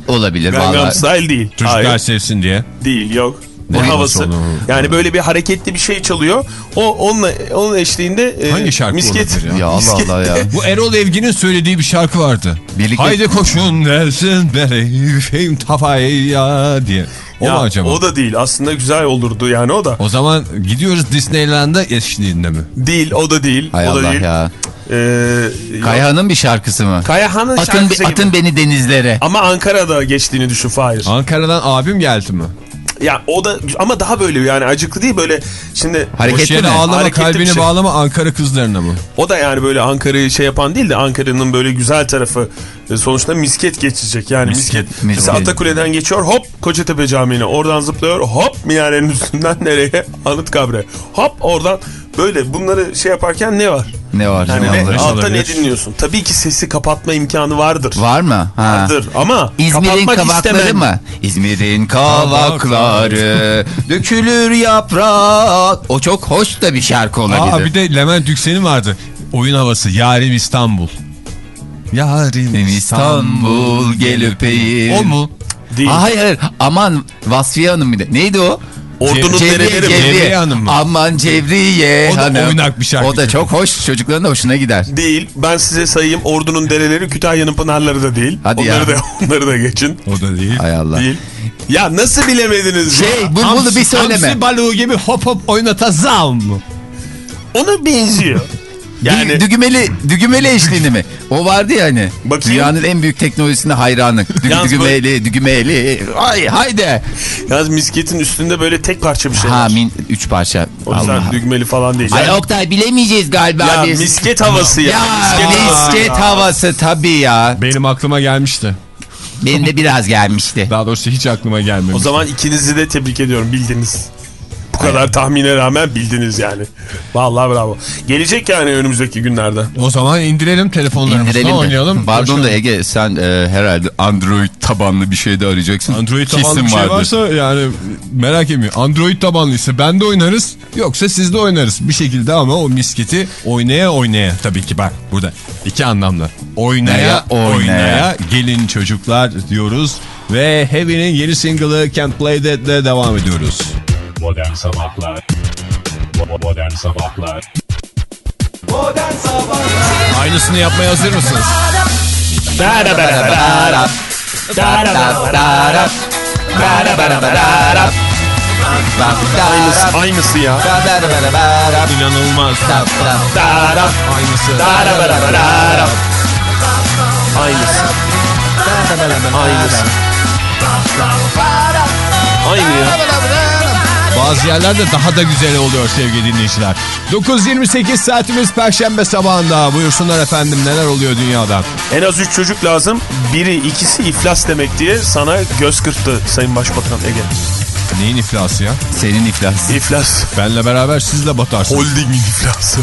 Olabilir Gangnam. Style değil. Çocuklar Hayır, sevsin diye. değil yok. Ne Oyun havası? sonu. Yani böyle bir hareketli bir şey çalıyor. O onunla onun eşliğinde e, Hangi şarkı misket ya? Ya Allah misket- Allah ya. [LAUGHS] Bu Erol Evgin'in söylediği bir şarkı vardı. Birlikte- Haydi koşun dersin bereyim tafaya diye. O Ya, mu acaba? O da değil. Aslında güzel olurdu yani o da. O zaman gidiyoruz Disneyland'a eşliğinde mi? Değil, o da değil. Hay o da Allah değil. ya. Ee, Kayhan'ın bir şarkısı mı? Kayahan'ın Atın, şarkısı gibi. atın beni denizlere. Ama Ankara'da geçtiğini düşün Fahir. Ankara'dan abim geldi mi? Ya o da ama daha böyle yani acıklı değil böyle şimdi Hareketli mi? ağlama Hareketli kalbini şey. bağlama Ankara kızlarına mı? o da yani böyle Ankara'yı şey yapan değil de Ankara'nın böyle güzel tarafı e, sonuçta misket geçecek yani misket, Misket, mesela misket. Atakule'den geçiyor hop Kocatepe Camii'ne oradan zıplıyor hop minarenin üstünden [LAUGHS] nereye Anıtkabir'e hop oradan böyle bunları şey yaparken ne var? Ne var? Yani ne ne, olabilir? altta ne dinliyorsun? Tabii ki sesi kapatma imkanı vardır. Var mı? Ha. Vardır ama İzmir'in kapatmak kavakları istemem. mı? İzmir'in kavakları dökülür yaprak. O çok hoş da bir şarkı olabilir. Aa bir de Levent Yüksel'in vardı. Oyun havası Yarim İstanbul. Yarim İstanbul gel öpeyim. O mu? Değil. Aa, hayır hayır aman Vasfiye Hanım bir de. Neydi o? Ordunun Cevriye, dereleri? Cevriye. Cevriye Hanım mı? Aman Cevriye O da Hanım. oynak bir şarkı O da çok hoş. Çocukların da hoşuna gider. Değil. Ben size sayayım. Ordunun dereleri, Kütahya'nın pınarları da değil. Hadi onları ya. da onları da geçin. O da değil. Hay Allah. Değil. Ya nasıl bilemediniz Şey ya? bu, bunu bir söyleme. Hamsi balığı gibi hop hop oynatazam mı? Ona benziyor. Yani Dü- dügümeli, dügümeli eşliğini mi? O vardı ya hani. Bakayım. Dünyanın en büyük teknolojisine hayranlık. Dü- Yalnız dügümeli, dügümeli. Ay haydi. yalnız misketin üstünde böyle tek parça bir şey Ha var. min, üç parça. O yüzden Allah. düğmeli falan değil. Ay Yani- Oktay bilemeyeceğiz galiba. ya biz. misket havası ya. Ya havası. misket havası tabii ya. Benim aklıma gelmişti. Benim de biraz gelmişti. Daha doğrusu hiç aklıma gelmemiş. O zaman ikinizi de tebrik ediyorum bildiniz. Kadar tahmine rağmen bildiniz yani. Vallahi bravo. Gelecek yani önümüzdeki günlerde. O zaman indirelim telefonlarımızı İndirelim oynayalım. Pardon da. Ege sen e, herhalde Android tabanlı bir şey de arayacaksın. Android tabanlı Kesin bir şey vardır. varsa yani merak etmeyin. Android tabanlıysa ben de oynarız yoksa siz de oynarız. Bir şekilde ama o misketi oynaya oynaya tabii ki bak burada iki anlamda. Oynaya Oynaya, oynaya, oynaya. gelin çocuklar diyoruz ve Heavy'nin yeni single'ı Can't Play That'le devam ediyoruz. Modern Sabahlar Modern Sabahlar Modern Sabahlar Aynısını yapmaya hazır mısınız? Aynısı, aynısı ya. İnanılmaz. Aynısı. Aynısı. Aynısı. Aynı ya. Bazı yerlerde daha da güzel oluyor sevgili dinleyiciler. 9.28 saatimiz Perşembe sabahında. Buyursunlar efendim neler oluyor dünyada. En az 3 çocuk lazım. Biri ikisi iflas demek diye sana göz kırptı Sayın Başbakan Ege. Neyin iflası ya? Senin iflas. İflas. Benle beraber siz de batarsınız. Holdingin iflası.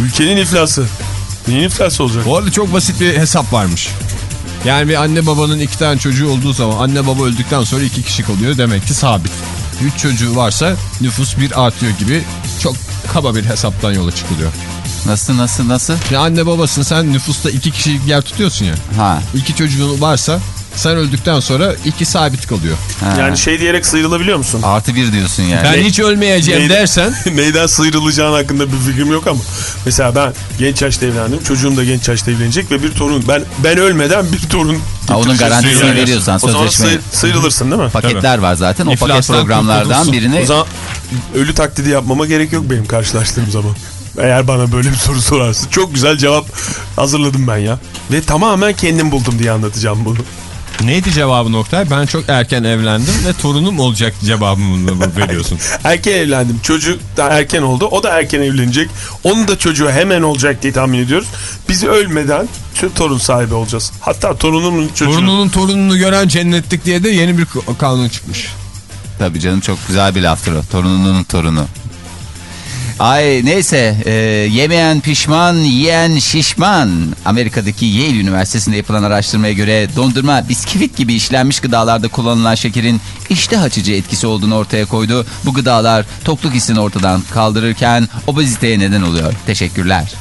Ülkenin iflası. Neyin iflası olacak? Bu arada çok basit bir hesap varmış. Yani bir anne babanın iki tane çocuğu olduğu zaman anne baba öldükten sonra iki kişi kalıyor demek ki sabit. Üç çocuğu varsa nüfus bir artıyor gibi çok kaba bir hesaptan yola çıkılıyor. Nasıl nasıl nasıl? Yani anne babasın sen nüfusta iki kişilik yer tutuyorsun ya. Ha. İki çocuğun varsa sen öldükten sonra iki sabit kalıyor. ha. Yani şey diyerek sıyrılabiliyor musun? Artı bir diyorsun yani. Ben hiç ölmeyeceğim Neyden- dersen [LAUGHS] Neyden sıyrılacağın hakkında bir fikrim yok ama. Mesela ben genç yaşta evlendim. Çocuğum da genç yaşta evlenecek ve bir torun. Ben ben ölmeden bir torun. Ha, onun garantisini Sıyrılıyorsun. veriyorsan O zaman sıyrılırsın değil mi? Paketler var zaten. O paket programlardan birini O zaman ölü taklidi yapmama gerek yok benim karşılaştığım zaman. Eğer bana böyle bir soru sorarsın. Çok güzel cevap hazırladım ben ya. Ve tamamen kendim buldum diye anlatacağım bunu. Neydi cevabı Oktay? Ben çok erken evlendim ve torunum olacak cevabını veriyorsun. [LAUGHS] Erken evlendim. Çocuk da erken oldu. O da erken evlenecek. Onun da çocuğu hemen olacak diye tahmin ediyoruz. Biz ölmeden şu torun sahibi olacağız. Hatta torunumun çocuğu. Torununun torununu gören cennetlik diye de yeni bir kanun çıkmış. Tabii canım çok güzel bir laftır o. Torununun torunu. Ay neyse e, yemeyen pişman yiyen şişman. Amerika'daki Yale Üniversitesi'nde yapılan araştırmaya göre dondurma, bisküvit gibi işlenmiş gıdalarda kullanılan şekerin iştah açıcı etkisi olduğunu ortaya koydu. Bu gıdalar tokluk hissini ortadan kaldırırken obeziteye neden oluyor. Teşekkürler.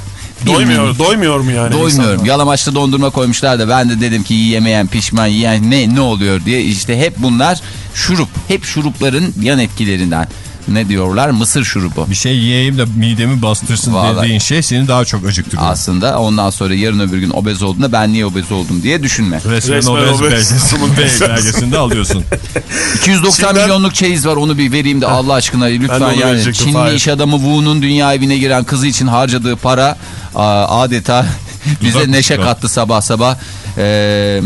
Doymuyor, doymuyor mu yani? Doymuyorum. insanlar? Yalamaçlı dondurma koymuşlar da ben de dedim ki yemeyen pişman yiyen ne ne oluyor diye işte hep bunlar şurup. Hep şurupların yan etkilerinden. Ne diyorlar? Mısır şurubu. Bir şey yiyeyim de midemi bastırsın Vallahi. dediğin şey seni daha çok acıktırıyor. Aslında ondan sonra yarın öbür gün obez olduğunda ben niye obez oldum diye düşünme. Resmen, Resmen obez, obez. belgesini, [LAUGHS] belgesinde alıyorsun. 290 Şimdi ben- milyonluk çeyiz var onu bir vereyim de Allah aşkına lütfen yani. Çinli Fahir. iş adamı Wu'nun dünya evine giren kızı için harcadığı para adeta [LAUGHS] bize Uzak neşe uçta. kattı sabah sabah. Ee,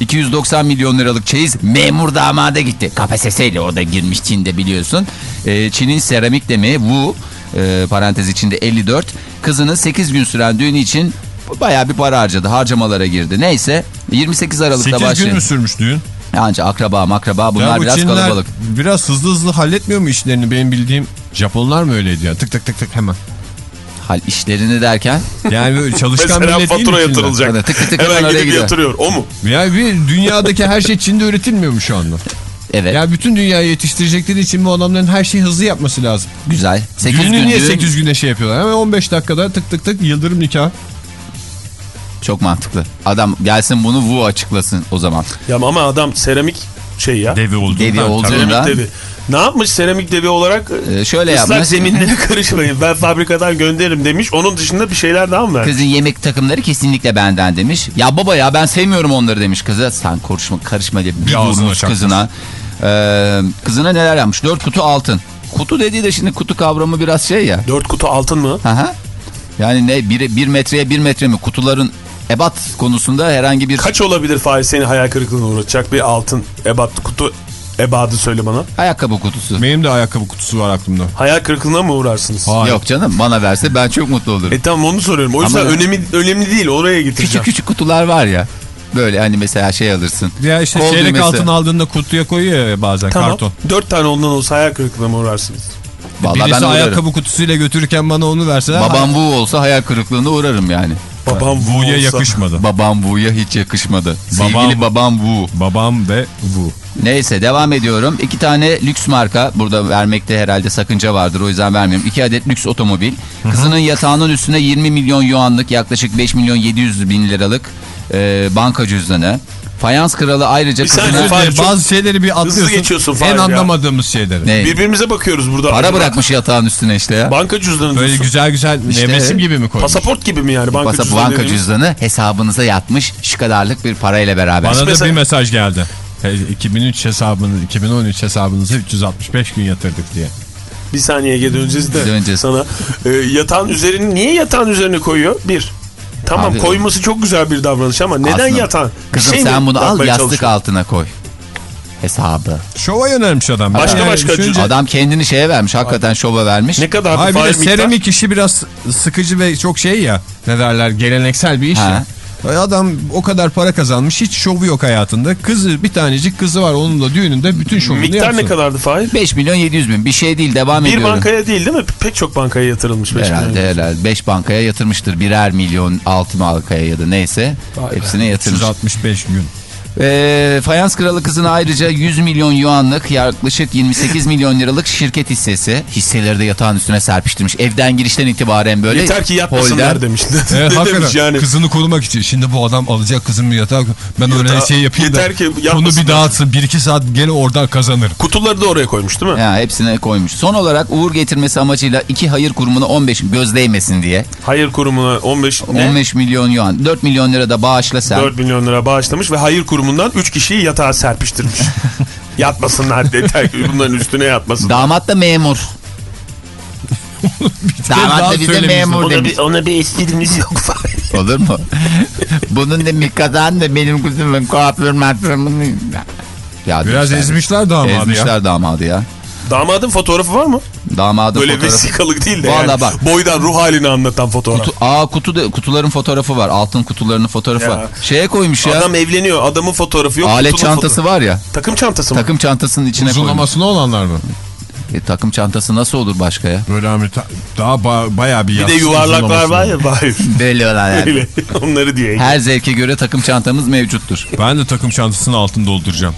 290 milyon liralık çeyiz memur damada gitti. KPSS ile o da girmiş Çin'de biliyorsun. Ee, Çin'in seramik demeyi Wu e, parantez içinde 54 kızının 8 gün süren düğünü için bayağı bir para harcadı. Harcamalara girdi. Neyse 28 Aralık'ta 8 gün başlıyor. mü sürmüş düğün? Anca akraba makraba bunlar ya bu biraz Çinliler kalabalık. biraz hızlı hızlı halletmiyor mu işlerini? Benim bildiğim Japonlar mı öyleydi ya? Tık tık tık tık hemen. Hal işlerini derken Yani böyle [LAUGHS] çalışkan millet değil mi fatura yatırılacak. Tık tık tık Hemen hemen gidip gidiyor. yatırıyor. O mu? Yani bir dünyadaki her şey Çin'de üretilmiyor mu şu anda? Evet Ya bütün dünyayı yetiştirecekleri için bu adamların her şeyi hızlı yapması lazım. güzel. 8 Düğünü gün niye düğün 8 güne şey yapıyorlar? Hemen 15 dakikada tık tık tık yıldırım nikah. çok mantıklı. Adam gelsin bunu Wu açıklasın o zaman. Ya ama adam seramik şey ya. Devi oldu. Devi olduğunda Seramik devi. Ne yapmış seramik devi olarak? e, şöyle Islak yapmış. zeminlere [LAUGHS] karışmayın. Ben fabrikadan gönderirim demiş. Onun dışında bir şeyler daha mı vermiş? Kızın yemek takımları kesinlikle benden demiş. Ya baba ya ben sevmiyorum onları demiş kıza. Sen konuşma karışma diye bir ağzına vurmuş çarpmış. Kızına. Ee, kızına neler yapmış? Dört kutu altın. Kutu dediği de şimdi kutu kavramı biraz şey ya. Dört kutu altın mı? Aha. Yani ne bir, bir metreye bir metre mi? Kutuların ebat konusunda herhangi bir Kaç olabilir Fahir seni hayal kırıklığına uğratacak bir altın ebat kutu ebadı söyle bana. ayakkabı kutusu. Benim de ayakkabı kutusu var aklımda. Hayal kırıklığına mı uğrarsınız? Hayır. Yok canım bana verse ben çok mutlu olurum. E tamam onu soruyorum. O yüzden Ama- önemli, önemli değil oraya getireceğim. Küçük küçük kutular var ya. Böyle hani mesela şey alırsın. Ya işte Kol çeyrek düğmesi. altın aldığında kutuya koyuyor ya bazen Tamam. karton. Dört tane ondan olsa hayal kırıklığına mı uğrarsınız? Vallahi Birisi ben uğrarım. ayakkabı kutusuyla götürürken bana onu verse. Babam bu olsa hayal kırıklığına uğrarım yani. Babam Vu'ya yakışmadı. Babam Vu'ya hiç yakışmadı. Babam- Sevgili babam Vu. Babam ve bu. Neyse devam ediyorum. İki tane lüks marka burada vermekte herhalde sakınca vardır o yüzden vermiyorum. İki adet lüks otomobil. Kızının yatağının üstüne 20 milyon yuanlık yaklaşık 5 milyon 700 bin liralık e, banka cüzdanı. Fayans kralı ayrıca Bir saniye, kızına Fahir, çok bazı şeyleri bir atlıyorsun. geçiyorsun Fahir En ya. anlamadığımız şeyleri. ne? Birbirimize bakıyoruz burada. para bırakmış yatağın üstüne işte ya. Banka cüzdanı Böyle diyorsun. güzel güzel İşte- nevresim gibi mi koymuş? Pasaport gibi mi yani banka cüzdanı banka dediğimiz? cüzdanı hesabınıza yatmış şu kadarlık bir parayla beraber. Bana da Mesela- bir mesaj geldi. E, 2003 hesabını, 2013 hesabınızı 365 gün yatırdık diye. Bir saniye Ege döneceğiz de Döneceğiz. sana. E, yatağın üzerini niye yatağın üzerine koyuyor? Bir. Tamam Abi- koyması çok güzel bir davranış ama neden Aslında-? Bir Kızım şey mi sen bunu al yastık altına koy. Hesabı. Şova yönelmiş adam. Başka Yani başka düşünce-. Adam kendini şeye vermiş. Hakikaten şova vermiş. Ne kadar Hayır bir de miktar? seramik işi biraz sıkıcı ve çok şey ya. Ne derler geleneksel bir iş Ha. ya. Adam o kadar para kazanmış hiç şovu yok hayatında. Kızı bir tanecik kızı var onun da düğününde bütün şovunu Miktar yapsın. ne kadardı Fahir? 5 milyon 700 bin bir şey değil devam Bir ediyorum. bankaya değil değil mi? Pek çok bankaya yatırılmış. beş Herhalde milyon. herhalde 5 bankaya yatırmıştır. Birer milyon 6 bankaya ya da neyse. Hepsine yatırmış. 365 gün. Ee, Fayans Kralı kızına ayrıca 100 milyon yuanlık yaklaşık 28 milyon liralık şirket hissesi. Hisseleri de yatağın üstüne serpiştirmiş. Evden girişten itibaren böyle. Yeter ki yatmasınlar demiş. [LAUGHS] Evet, ne demiş hakikaten yani? kızını korumak için. Şimdi bu adam alacak kızımı yatağa ben öyle Yatağa- şey yapayım da yeter ki onu yapmasınlar. bir dağıtsın. 1-2 saat gene oradan kazanır. Kutuları da oraya koymuş değil mi? Ya, hepsine koymuş. Son olarak uğur getirmesi amacıyla iki hayır kurumuna 15 göz değmesin diye. Hayır kurumuna 15 ne? 15 milyon yuan. 4 milyon lira da bağışla sen. 4 milyon lira bağışlamış ve hayır kurumundan 3 kişiyi yatağa serpiştirmiş. [LAUGHS] Yatmasınlar ki bunların üstüne yatmasın. Damat da memur. [LAUGHS] Damat da bize memur Ona demiş. bir, ona bir esprimiz yok. [LAUGHS] Olur mu? Bunun da bir kazan da benim kızımın kuaför matramını. Ya Biraz ezmişler damadı ya. Ezmişler damadı ya. Damadın fotoğrafı var mı? Damadın Böyle fotoğrafı. vesikalık değil de Vallahi yani. bak. Boydan ruh halini anlatan fotoğraf. Kutu, aa kutu da, kutuların fotoğrafı var. Altın kutularının fotoğrafı Ya. var. Şeye koymuş ya. Adam evleniyor. Adamın fotoğrafı yok. alet kutunun çantası fotoğrafı. var ya. Takım çantası mı? Takım çantasının içine koymuş. Uzunlamasına olanlar mı? E, takım çantası nasıl olur başka ya? Böyle ta- daha ba- bayağı bir Bir de yuvarlaklar var ya. Var. [LAUGHS] Belli olan yani. Öyle. [LAUGHS] Onları diye. Her zevke göre takım çantamız mevcuttur. Ben de takım çantasını altın dolduracağım.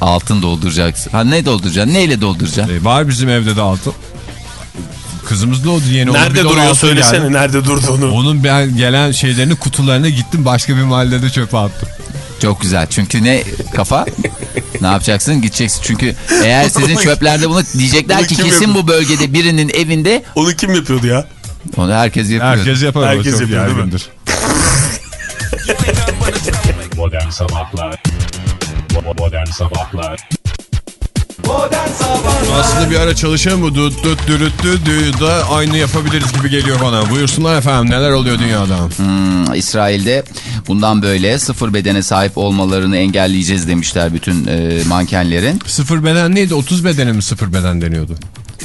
Altın dolduracaksın. Ha ne dolduracaksın? Neyle dolduracaksın? E, var bizim evde de altın. Kızımız da oldu yeni. Nerede duruyor söylesene. geldi. Nerede durduğunu. Onun ben gelen şeylerini kutularına gittim başka bir mahallede çöpe attım. Çok güzel. Çünkü ne kafa? ne yapacaksın? Gideceksin. Çünkü eğer sizin çöplerde bunu [LAUGHS] diyecekler Bunu ki kesin yapıyor? bu bölgede birinin evinde Onu kim yapıyordu ya? onu herkes yapıyor. Herkes yapar. Herkes yapıyor, değil mi? yaygındır. [LAUGHS] [LAUGHS] Modern Sabahlar Modern Sabahlar Aslında bir ara çalışan bu dut dut dürüt dü dü da aynı yapabiliriz gibi geliyor bana. Buyursunlar efendim neler oluyor dünyada? Hmm, İsrail'de bundan böyle sıfır bedene sahip olmalarını engelleyeceğiz demişler bütün e, mankenlerin. Sıfır beden neydi? 30 bedene mi sıfır beden deniyordu?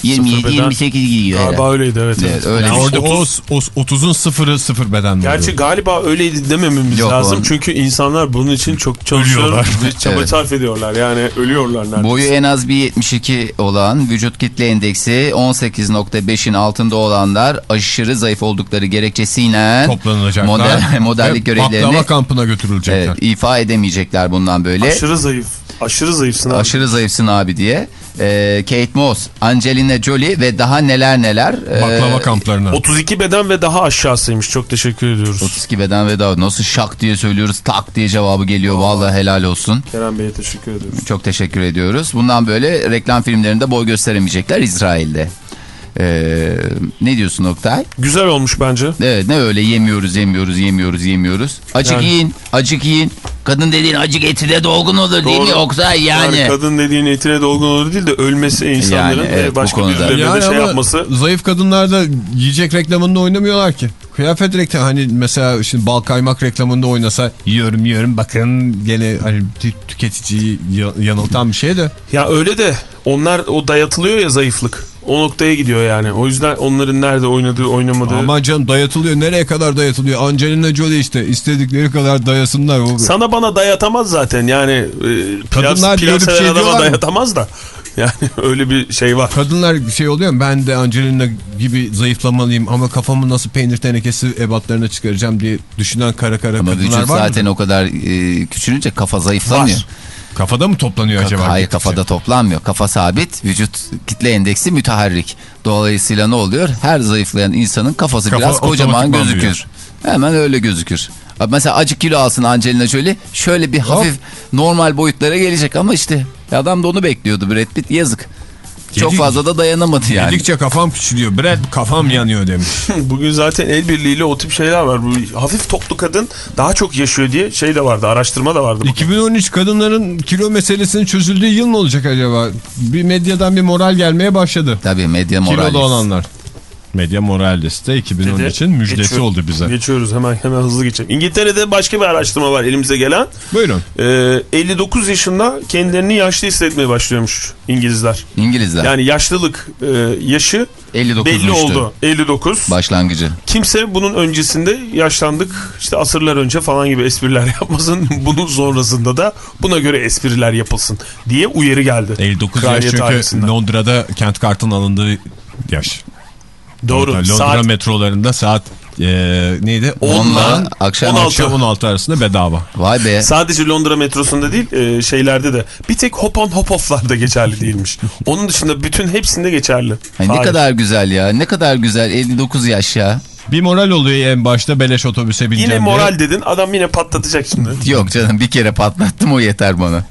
27 beden. 28 giyiyor. Galiba herhalde. öyleydi evet. Evet, evet. öyle Yani orada o, 30 o 30'un sıfırı sıfır beden Gerçi oluyor? galiba öyleydi demememiz Yok, lazım. o- Çünkü insanlar bunun için çok çalışıyorlar. Çaba Evet. sarf ediyorlar. Yani ölüyorlar neredeyse. Boyu en az bir 72 olan vücut kitle endeksi 18.5'in altında olanlar aşırı zayıf oldukları gerekçesiyle Toplanılacaklar. model, modellik görevlerini Baklava kampına götürülecekler. evet, ifa edemeyecekler bundan böyle. Aşırı zayıf. Aşırı zayıfsın abi. Aşırı zayıfsın abi diye. Ee, Kate Moss, Angelina Jolie ve daha neler neler. Ee, Baklava kamplarına. 32 beden ve daha aşağısıymış. Çok teşekkür ediyoruz. 32 beden ve daha nasıl şak diye söylüyoruz tak diye cevabı geliyor. Vallahi helal olsun. Kerem Bey'e teşekkür ediyoruz. Çok teşekkür ediyoruz. Bundan böyle reklam filmlerinde boy gösteremeyecekler İsrail'de. Ee, ne diyorsun Oktay? Güzel olmuş bence. Evet ne öyle yemiyoruz yemiyoruz yemiyoruz yemiyoruz. Acık Yani- yiyin acık yiyin. Kadın dediğin acık eti de dolgun olur değil mi Doğru. Oktay yani. kadın dediğin etine dolgun olur değil de ölmesi insanların Yani, evet, ve bu başka birilerine de Yani şey yapması. zayıf kadınlar da yiyecek reklamında oynamıyorlar ki. Kıyafet reklamı hani mesela şimdi bal kaymak reklamında oynasa yiyorum yiyorum bakın gene hani tü- tüketiciyi ya- yanıltan bir şey de. Ya öyle de onlar o dayatılıyor ya zayıflık. O noktaya gidiyor yani. O yüzden onların nerede oynadığı oynamadığı. Ama canım dayatılıyor nereye kadar dayatılıyor Angelina Jolie işte istedikleri kadar dayasınlar. O... Sana bana dayatamaz zaten yani. E, plas, Kadınlar plas görüp şey adama diyorlar mı? dayatamaz da. [LAUGHS] Yani öyle bir şey var. Kadınlar şey oluyor mu ben de Angelina gibi zayıflamalıyım ama kafamı nasıl peynir tenekesi ebatlarına çıkaracağım diye düşünen kara kara Ama kadınlar var mı? zaten o kadar e, küçülünce kafa zayıflamıyor. Var. Kafada mı toplanıyor acaba? Hayır kafada toplanmıyor. Kafa sabit, vücut kitle endeksi müteharrik. Dolayısıyla ne oluyor? Her zayıflayan insanın kafası Kafa biraz kocaman gözükür. Hemen öyle gözükür. Mesela acık kilo alsın Angelina Jolie şöyle bir hafif normal boyutlara gelecek ama işte adam da onu bekliyordu Brad Pitt yazık. Çok Yedik- fazla da dayanamadı yani. Yedikçe kafam küçülüyor. Brad kafam yanıyor demiş. [LAUGHS] Bugün zaten el birliğiyle o tip şeyler var. Bu hafif toplu kadın daha çok yaşıyor diye şey de vardı. Araştırma da vardı. bugün. 2013 kadınların kilo meselesinin çözüldüğü yıl mı olacak acaba? Bir medyadan bir moral gelmeye başladı. Tabii medya Kilolu morali. olanlar. Medya Morales de 2013'ün müjdesi Geçiyor- oldu bize. Geçiyoruz hemen hemen hızlı geçelim. İngiltere'de başka bir araştırma var elimize gelen. Buyurun. Ee, 59 yaşında kendilerini yaşlı hissetmeye başlıyormuş İngilizler. İngilizler. Yani yaşlılık e, yaşı 59 belli oldu. 59. Başlangıcı. Kimse bunun öncesinde yaşlandık işte asırlar önce falan gibi espriler [LAUGHS] yapmasın. Bunun sonrasında da buna göre espriler yapılsın diye uyarı geldi. 59 yaş çünkü ailesinden. Londra'da kent kartın alındığı yaş. Doğru. Orada Londra Saat metrolarında saat e, neydi? Onla 10'la akşam 16. akşam 16 arasında bedava. Vay be. Sadece Londra metrosunda değil e, şeylerde de. Bir tek hop on hop off'larda geçerli değilmiş. [LAUGHS] Onun dışında bütün hepsinde geçerli. Ay ne kadar güzel ya. Ne kadar güzel. 59 yaş ya. Bir moral oluyor en başta beleş otobüse bineceğim Yine diye. moral dedin adam yine patlatacak şimdi. [LAUGHS] Yok canım bir kere patlattım o yeter bana.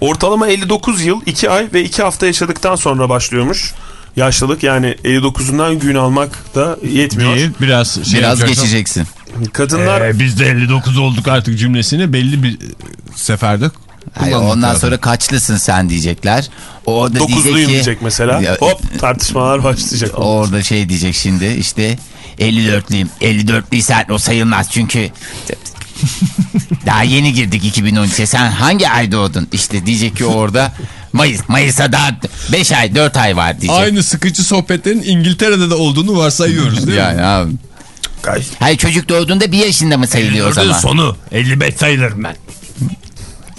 Ortalama 59 yıl 2 ay ve 2 hafta yaşadıktan sonra başlıyormuş. Yaşlılık yani 59'undan gün almak da yetmiyor. Değil, biraz şey Biraz geçeceksin. Kadınlar Ee, biz de 59 olduk artık cümlesini belli bir seferde Hayır, ondan lazım. sonra kaçlısın sen diyecekler. O da 9'luyum diyecek ki, diyecek mesela. Ya, Hop tartışmalar başlayacak. Orada şey diyecek şimdi işte 54'lüyüm. 54'lüysen o sayılmaz çünkü [LAUGHS] daha yeni girdik 2013'e. Sen hangi ay doğdun? İşte diyecek ki orada Mayıs. Mayıs'a daha 5 ay 4 ay var diyecek. Aynı sıkıcı sohbetlerin İngiltere'de de olduğunu varsayıyoruz değil mi? Yani abi. Hayır çocuk doğduğunda bir yaşında mı sayılıyor o zaman? sonu 55 sayılırım ben.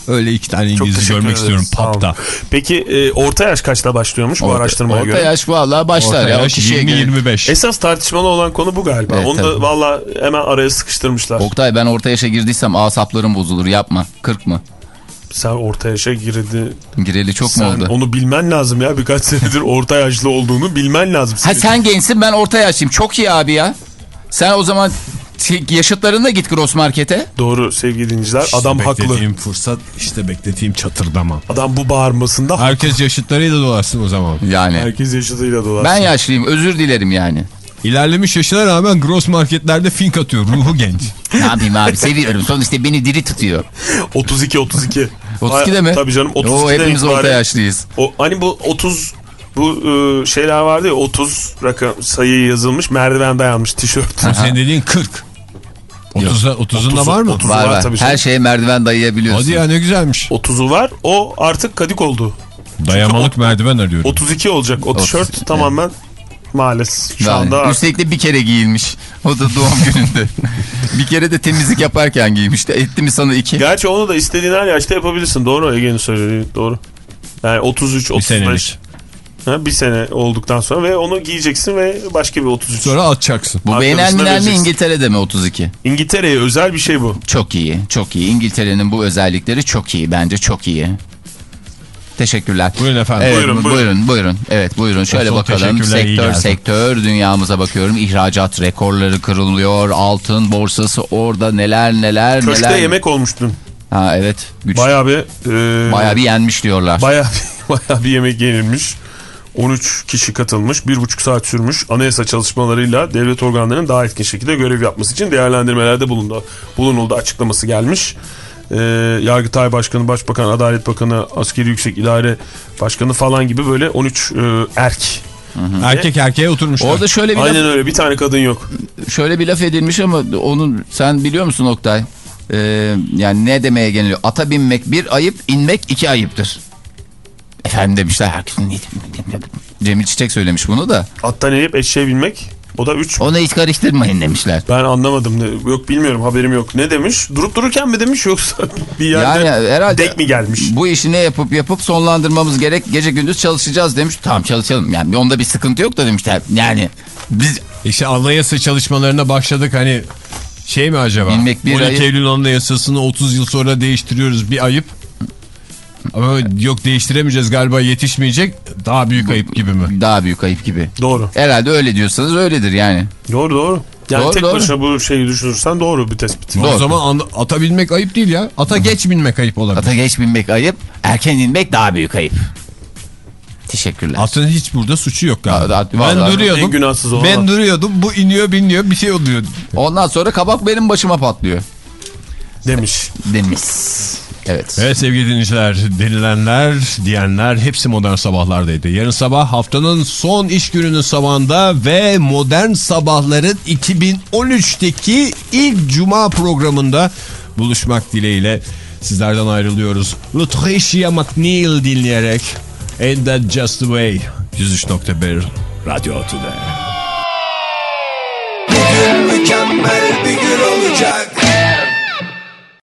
Öyle iki tane İngilizce görmek ederiz. istiyorum pub'da. Peki e, orta yaş kaçta başlıyormuş bu Orta- araştırmaya orta göre? yaş vallahi başlar Orta ya. O yaş kişiye göre. 20-25. Esas tartışmalı olan konu bu galiba. Evet, Onu da tabii. valla hemen araya sıkıştırmışlar. Oktay ben orta yaşa girdiysem asaplarım bozulur yapma. 40 mı? Sen orta yaşa girdi. Gireli çok Sen mu oldu? onu bilmen lazım ya. Birkaç senedir orta yaşlı olduğunu bilmen lazım. Ha sen gençsin ben orta yaşlıyım. Çok iyi abi ya. Sen o zaman yaşıtlarınla git Gross Market'e. Doğru sevgili dinleyiciler. İşte Adam haklı. beklediğim fırsat işte beklediğim çatırdama. Adam bu bağırmasında Herkes yaşıtlarıyla dolaşsın o zaman. Yani. herkes yaşıtıyla dolaşsın. Ben yaşlıyım özür dilerim yani. İlerlemiş yaşına rağmen gross marketlerde fink atıyor. Ruhu genç. [LAUGHS] Ne yapayım abi seviyorum. Sonuçta beni diri tutuyor. 32 32. 32'de mi? Tabii canım 32'de Oo, hepimiz orta yaşlıyız. O, hani bu 30 bu e, şeyler vardı ya 30 rakam sayı yazılmış merdiven dayanmış tişört. Senin dediğin 40. 30'a 30'unda var mı? 30'u Var var tabii. Her şeye merdiven dayayabiliyorsun. Hadi ya ne güzelmiş. 30'u var. O artık kadik oldu. Dayamalık merdiven arıyorum. 32 olacak. O 30, tişört tamamen maalesef şu Yani anda Üstelik de bir kere giyilmiş. O da doğum [LAUGHS] gününde. bir kere de temizlik yaparken giymişti. Etti mi sana iki? Gerçi onu da istediğin her yaşta yapabilirsin. Doğru Ege'nin söylediği doğru. Yani 33 35 senelik. Ha, bir sene olduktan sonra ve onu giyeceksin ve başka bir 33. Sonra atacaksın. Bu Arkadaşına beğenen mi. İngiltere'de mi 32? İngiltere'ye özel bir şey bu. Çok iyi, çok iyi. İngiltere'nin bu özellikleri çok iyi. Bence çok iyi. Teşekkürler. Buyurun efendim. Evet, Buyurun, bu- buyurun. buyurun, buyurun. Evet, buyurun. Şöyle bakalım. Sektör sektör dünyamıza bakıyorum. İhracat rekorları kırılıyor. Altın borsası orada neler neler Köşkte neler. yemek olmuş dün. Ha evet. Güç. Bayağı bir e, Bayağı bir yenmiş diyorlar. bayağı bir, [LAUGHS] bayağı bir yemek yenilmiş. 13 kişi katılmış. 1,5 saat sürmüş. Anayasa çalışmalarıyla devlet organlarının daha etkin şekilde görev yapması için değerlendirmelerde bulundu. Bulunuldu açıklaması gelmiş. Ee, Yargıtay Başkanı, Başbakan, Adalet Bakanı, Askeri Yüksek İdare Başkanı falan gibi böyle 13 e, erk. Erkek erkeğe oturmuşlar. Orada şöyle bir Aynen öyle bir tane kadın yok. şöyle bir laf edilmiş ama onun sen biliyor musun Oktay? Ee, yani ne demeye geneliyor? Ata binmek bir ayıp, inmek iki ayıptır. Efendim demişler herkesin Cemil Çiçek söylemiş bunu da. Attan inip eşeğe binmek. O da 3 Onu hiç karıştırmayın demişler. Ben anlamadım. Ne, yok bilmiyorum haberim yok. Ne demiş? Durup dururken mi demiş yoksa [LAUGHS] bir yerde Yani herhalde dek mi gelmiş? bu işi ne yapıp yapıp sonlandırmamız gerek. Gece gündüz çalışacağız demiş. Tamam çalışalım. Yani onda bir sıkıntı yok da demişler. Yani biz İşte anayasa çalışmalarına başladık hani şey mi acaba? Bilmek bir 12 ayıp. Eylül anayasasını 30 yıl sonra değiştiriyoruz bir ayıp. Ama yok değiştiremeyeceğiz galiba yetişmeyecek daha büyük ayıp gibi mi? daha büyük ayıp gibi. Doğru. Herhalde öyle diyorsanız öyledir yani. Doğru doğru. Yani Doğru, tek doğru. başına bu şeyi düşünürsen doğru bir tespit. Doğru. O zaman an- ata binmek ayıp değil ya. Ata geç binmek ayıp olabilir. Ata geç binmek ayıp, erken inmek daha büyük ayıp. Teşekkürler. Atın hiç burada suçu yok galiba. At- ben duruyordum. en günahsız olan Ben duruyordum. Bu iniyor biniyor bir şey oluyor. Ondan sonra kabak benim başıma patlıyor. Demiş. Demiş. Evet. Evet sevgili dinleyiciler denilenler diyenler hepsi modern sabahlardaydı. Yarın sabah haftanın son iş gününün sabahında ve modern sabahların 2013'teki ilk cuma programında buluşmak dileğiyle sizlerden ayrılıyoruz. Lutricia McNeil dinleyerek Ain't That Just The Way 103.1 Radyo Tüde. Mükemmel bir gün olacak